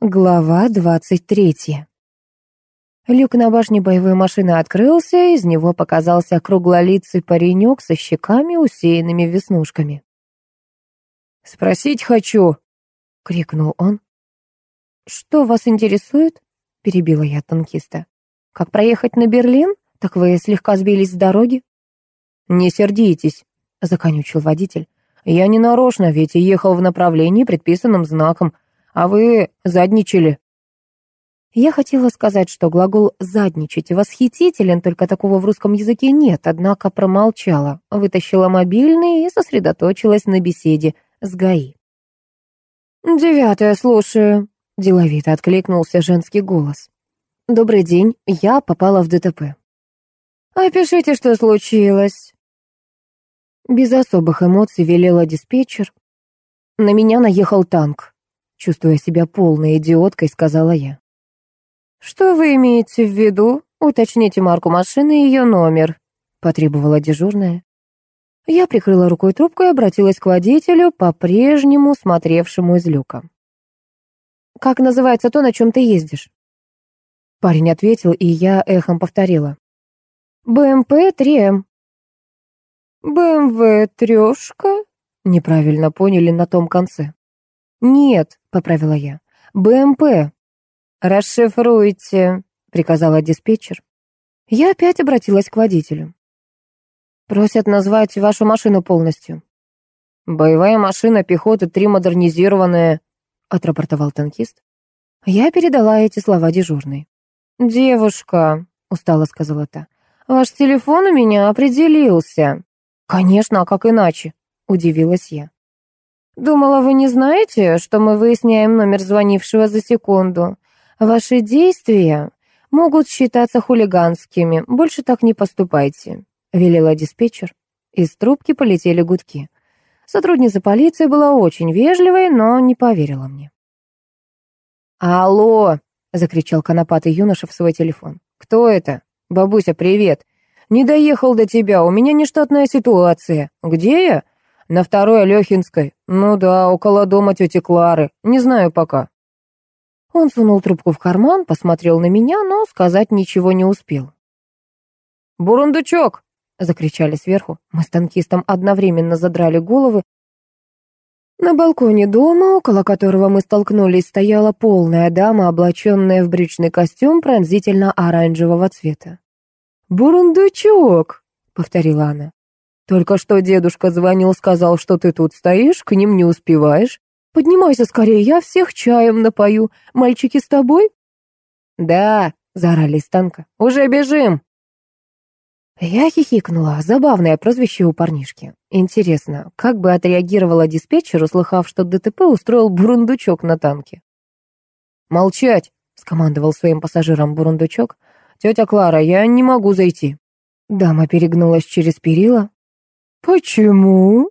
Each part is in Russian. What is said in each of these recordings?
Глава двадцать третья. Люк на башне боевой машины открылся, из него показался круглолицый паренек со щеками, усеянными веснушками. «Спросить хочу!» — крикнул он. «Что вас интересует?» — перебила я танкиста. «Как проехать на Берлин? Так вы слегка сбились с дороги?» «Не сердитесь», — законючил водитель. «Я не нарочно, ведь ехал в направлении, предписанном знаком а вы задничали». Я хотела сказать, что глагол «задничать» восхитителен, только такого в русском языке нет, однако промолчала, вытащила мобильный и сосредоточилась на беседе с ГАИ. «Девятое, слушаю», — деловито откликнулся женский голос. «Добрый день, я попала в ДТП». «Опишите, что случилось». Без особых эмоций велела диспетчер. На меня наехал танк. Чувствуя себя полной идиоткой, сказала я. «Что вы имеете в виду? Уточните марку машины и ее номер», — потребовала дежурная. Я прикрыла рукой трубку и обратилась к водителю, по-прежнему смотревшему из люка. «Как называется то, на чем ты ездишь?» Парень ответил, и я эхом повторила. «БМП 3М». «БМВ трешка?» Неправильно поняли на том конце. «Нет», — поправила я, — «БМП». «Расшифруйте», — приказала диспетчер. Я опять обратилась к водителю. «Просят назвать вашу машину полностью». «Боевая машина пехоты, три модернизированная», — отрапортовал танкист. Я передала эти слова дежурной. «Девушка», — устало сказала та, — «ваш телефон у меня определился». «Конечно, а как иначе?» — удивилась я. «Думала, вы не знаете, что мы выясняем номер звонившего за секунду. Ваши действия могут считаться хулиганскими. Больше так не поступайте», — велела диспетчер. Из трубки полетели гудки. Сотрудница полиции была очень вежливой, но не поверила мне. «Алло!» — закричал конопатый юноша в свой телефон. «Кто это? Бабуся, привет! Не доехал до тебя, у меня нештатная ситуация. Где я? На второй Алехинской. Ну да, около дома тети Клары. Не знаю пока. Он сунул трубку в карман, посмотрел на меня, но сказать ничего не успел. «Бурундучок!» — закричали сверху. Мы с танкистом одновременно задрали головы. На балконе дома, около которого мы столкнулись, стояла полная дама, облаченная в брючный костюм пронзительно-оранжевого цвета. «Бурундучок!» — повторила она. Только что дедушка звонил, сказал, что ты тут стоишь, к ним не успеваешь. Поднимайся скорее, я всех чаем напою. Мальчики с тобой?» «Да», — заорали из танка, — «уже бежим». Я хихикнула. Забавное прозвище у парнишки. Интересно, как бы отреагировала диспетчер, услыхав, что ДТП устроил бурундучок на танке? «Молчать!» — скомандовал своим пассажирам бурундучок. «Тетя Клара, я не могу зайти». Дама перегнулась через перила, «Почему?»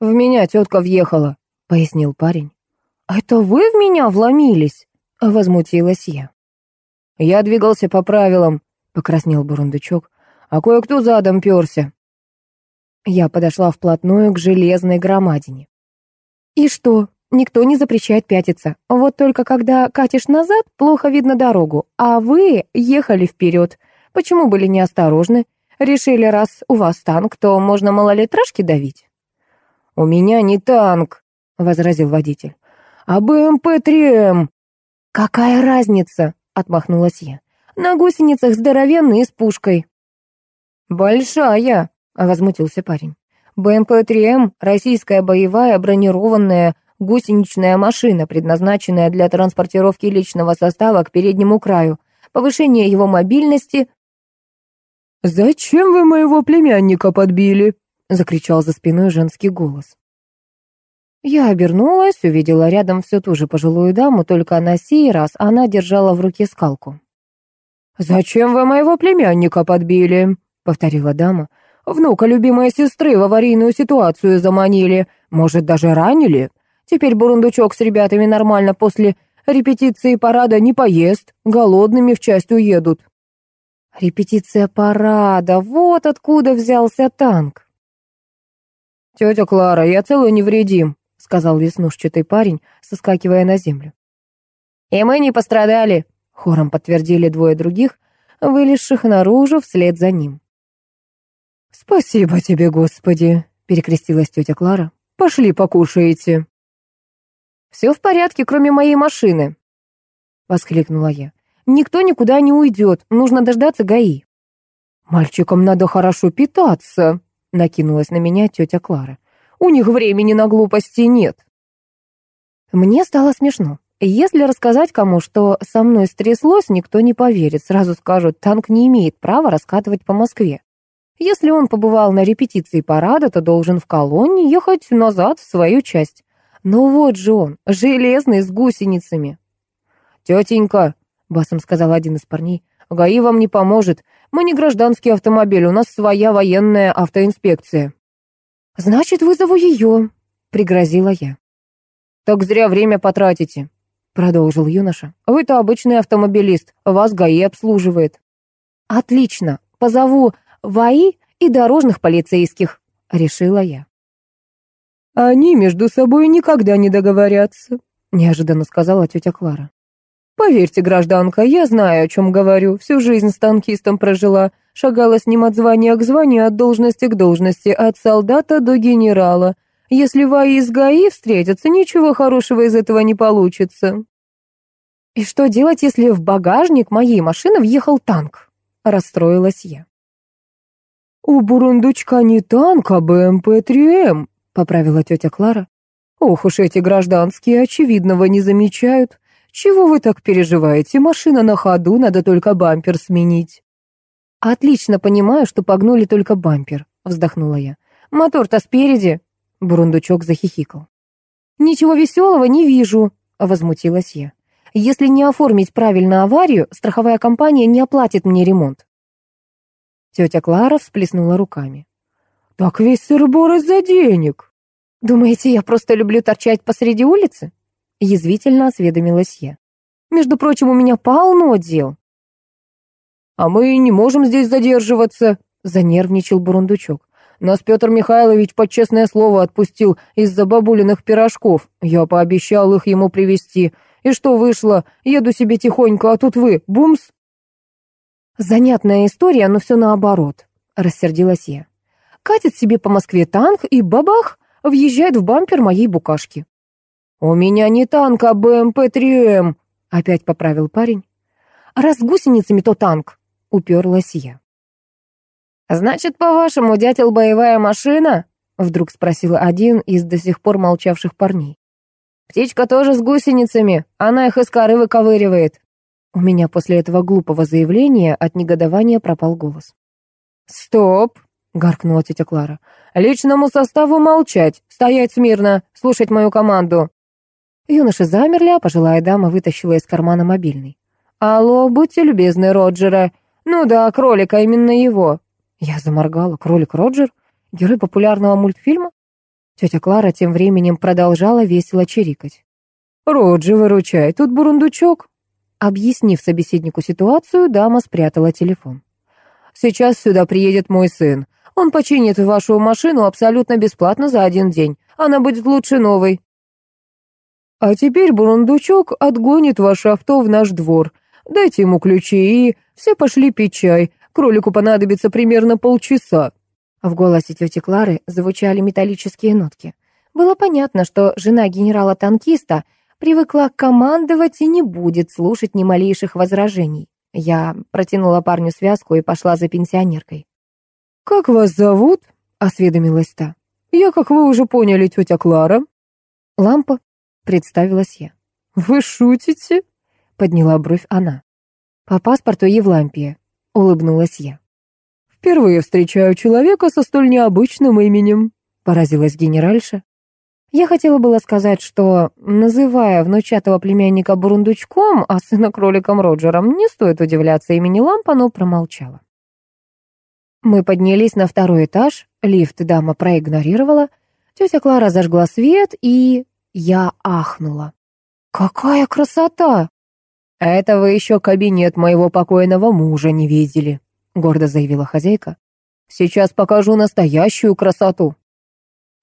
«В меня тетка въехала», — пояснил парень. «Это вы в меня вломились?» — возмутилась я. «Я двигался по правилам», — покраснел бурундучок, «а кое-кто задом перся». Я подошла вплотную к железной громадине. «И что? Никто не запрещает пятиться. Вот только когда катишь назад, плохо видно дорогу, а вы ехали вперед. Почему были неосторожны? Решили, раз у вас танк, то можно малолитражки давить?» «У меня не танк», — возразил водитель, — «а БМП-3М». «Какая разница?» — отмахнулась я. «На гусеницах здоровенные с пушкой». «Большая», — возмутился парень. «БМП-3М — российская боевая бронированная гусеничная машина, предназначенная для транспортировки личного состава к переднему краю, повышения его мобильности «Зачем вы моего племянника подбили?» — закричал за спиной женский голос. Я обернулась, увидела рядом всю ту же пожилую даму, только на сей раз она держала в руке скалку. «Зачем вы моего племянника подбили?» — повторила дама. «Внука любимой сестры в аварийную ситуацию заманили. Может, даже ранили? Теперь Бурундучок с ребятами нормально после репетиции парада не поест, голодными в часть уедут». Репетиция парада, вот откуда взялся танк. «Тетя Клара, я целый невредим», — сказал веснушчатый парень, соскакивая на землю. «И мы не пострадали», — хором подтвердили двое других, вылезших наружу вслед за ним. «Спасибо тебе, Господи», — перекрестилась тетя Клара. «Пошли покушаете». «Все в порядке, кроме моей машины», — воскликнула я. «Никто никуда не уйдет, нужно дождаться ГАИ». «Мальчикам надо хорошо питаться», — накинулась на меня тетя Клара. «У них времени на глупости нет». Мне стало смешно. Если рассказать кому, что со мной стряслось, никто не поверит. Сразу скажут, танк не имеет права раскатывать по Москве. Если он побывал на репетиции парада, то должен в колонне ехать назад в свою часть. Но вот же он, железный, с гусеницами. «Тетенька», — басом сказал один из парней, — «ГАИ вам не поможет. Мы не гражданский автомобиль, у нас своя военная автоинспекция». «Значит, вызову ее», — пригрозила я. «Так зря время потратите», — продолжил юноша. «Вы-то обычный автомобилист, вас ГАИ обслуживает». «Отлично, позову ВАИ и дорожных полицейских», — решила я. «Они между собой никогда не договорятся», — неожиданно сказала тетя Клара. «Поверьте, гражданка, я знаю, о чем говорю. Всю жизнь с танкистом прожила, шагала с ним от звания к званию, от должности к должности, от солдата до генерала. Если ВАИ с ГАИ встретятся, ничего хорошего из этого не получится». «И что делать, если в багажник моей машины въехал танк?» — расстроилась я. «У бурундучка не танк, а БМП-3М», — поправила тетя Клара. «Ох уж эти гражданские очевидного не замечают. Чего вы так переживаете? Машина на ходу, надо только бампер сменить». «Отлично понимаю, что погнули только бампер», — вздохнула я. «Мотор-то спереди». Бурундучок захихикал. «Ничего веселого не вижу», — возмутилась я. «Если не оформить правильно аварию, страховая компания не оплатит мне ремонт». Тетя Клара всплеснула руками. «Так весь сыр-бор из-за денег!» «Думаете, я просто люблю торчать посреди улицы?» Язвительно осведомилась я. «Между прочим, у меня полно дел». «А мы не можем здесь задерживаться», — занервничал Бурундучок. «Нас Петр Михайлович под честное слово отпустил из-за бабулиных пирожков. Я пообещал их ему привезти. И что вышло? Еду себе тихонько, а тут вы, бумс, «Занятная история, но все наоборот», — рассердилась я. «Катит себе по Москве танк и бабах, въезжает в бампер моей букашки». «У меня не танк, а БМП-3М», — опять поправил парень. «Раз гусеницами, то танк», — уперлась я. «Значит, по-вашему, дятел боевая машина?» — вдруг спросил один из до сих пор молчавших парней. «Птичка тоже с гусеницами, она их из коры выковыривает». У меня после этого глупого заявления от негодования пропал голос. «Стоп!» — гаркнула тетя Клара. «Личному составу молчать, стоять смирно, слушать мою команду». Юноши замерли, а пожилая дама вытащила из кармана мобильный. «Алло, будьте любезны, Роджера. Ну да, кролика, именно его». Я заморгала. Кролик Роджер? Герой популярного мультфильма? Тетя Клара тем временем продолжала весело чирикать. «Роджи, выручай, тут бурундучок. Объяснив собеседнику ситуацию, дама спрятала телефон. «Сейчас сюда приедет мой сын. Он починит вашу машину абсолютно бесплатно за один день. Она будет лучше новой». «А теперь бурундучок отгонит ваше авто в наш двор. Дайте ему ключи и все пошли пить чай. Кролику понадобится примерно полчаса». В голосе тети Клары звучали металлические нотки. Было понятно, что жена генерала-танкиста — Привыкла командовать и не будет слушать ни малейших возражений. Я протянула парню связку и пошла за пенсионеркой. «Как вас зовут?» — осведомилась та. «Я, как вы уже поняли, тетя Клара». «Лампа», — представилась я. «Вы шутите?» — подняла бровь она. «По паспорту Евлампия», — улыбнулась я. «Впервые встречаю человека со столь необычным именем», — поразилась генеральша. Я хотела было сказать, что, называя внучатого племянника Бурундучком, а сына кроликом Роджером, не стоит удивляться имени Лампа, но промолчала. Мы поднялись на второй этаж, лифт дама проигнорировала, тетя Клара зажгла свет, и я ахнула. «Какая красота!» «Это вы еще кабинет моего покойного мужа не видели», — гордо заявила хозяйка. «Сейчас покажу настоящую красоту».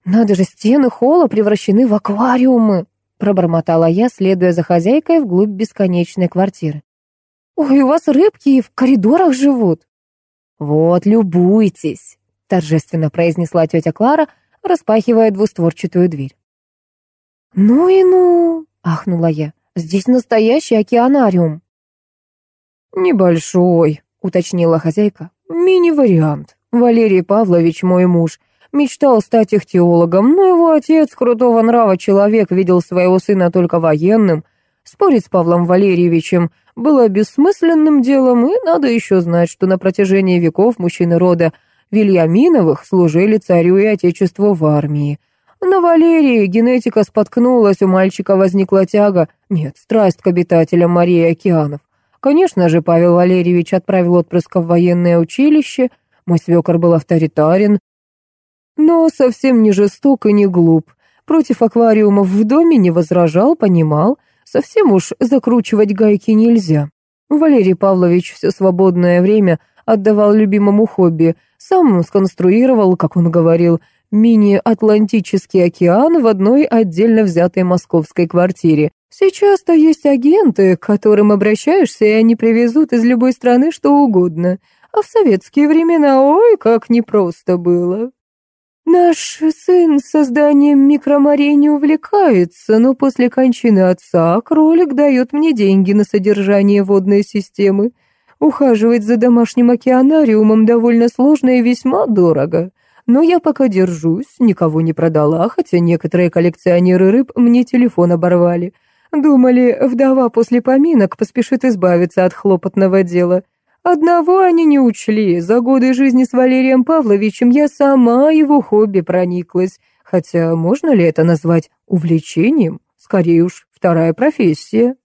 Надо же, стены холла превращены в аквариумы. пробормотала я, следуя за хозяйкой вглубь бесконечной квартиры. «Ой, у вас рыбки в коридорах живут!» «Вот, любуйтесь!» — торжественно произнесла тетя Клара, распахивая двустворчатую дверь. «Ну и ну!» — ахнула я. «Здесь настоящий океанариум!» «Небольшой», — уточнила хозяйка. «Мини-вариант. Валерий Павлович, мой муж, мечтал стать ихтиологом, но его отец, крутого нрава человек, видел своего сына только военным. Спорить с Павлом Валерьевичем было бессмысленным делом, и надо еще знать, что на протяжении веков мужчины рода Вильяминовых служили царю и отечеству в армии. На Валерии генетика споткнулась, у мальчика возникла тяга, нет, страсть к обитателям Марии океанов. Конечно же, Павел Валерьевич отправил отпрыска в военное училище, мой свекор был авторитарен, но совсем не жесток и не глуп. Против аквариумов в доме не возражал, понимал, совсем уж закручивать гайки нельзя. Валерий Павлович все свободное время отдавал любимому хобби, сам сконструировал, как он говорил, мини-Атлантический океан в одной отдельно взятой московской квартире. Сейчас-то есть агенты, к которым обращаешься, и они привезут из любой страны что угодно. А в советские времена, ой, как непросто было. Наш сын созданием микроморей не увлекается, но после кончины отца кролик дает мне деньги на содержание водной системы. Ухаживать за домашним океанариумом довольно сложно и весьма дорого. Но я пока держусь, никого не продала, хотя некоторые коллекционеры рыб мне телефон оборвали. Думали, вдова после поминок поспешит избавиться от хлопотного дела. Одного они не учли. За годы жизни с Валерием Павловичем я сама его хобби прониклась. Хотя можно ли это назвать увлечением? Скорее уж, вторая профессия.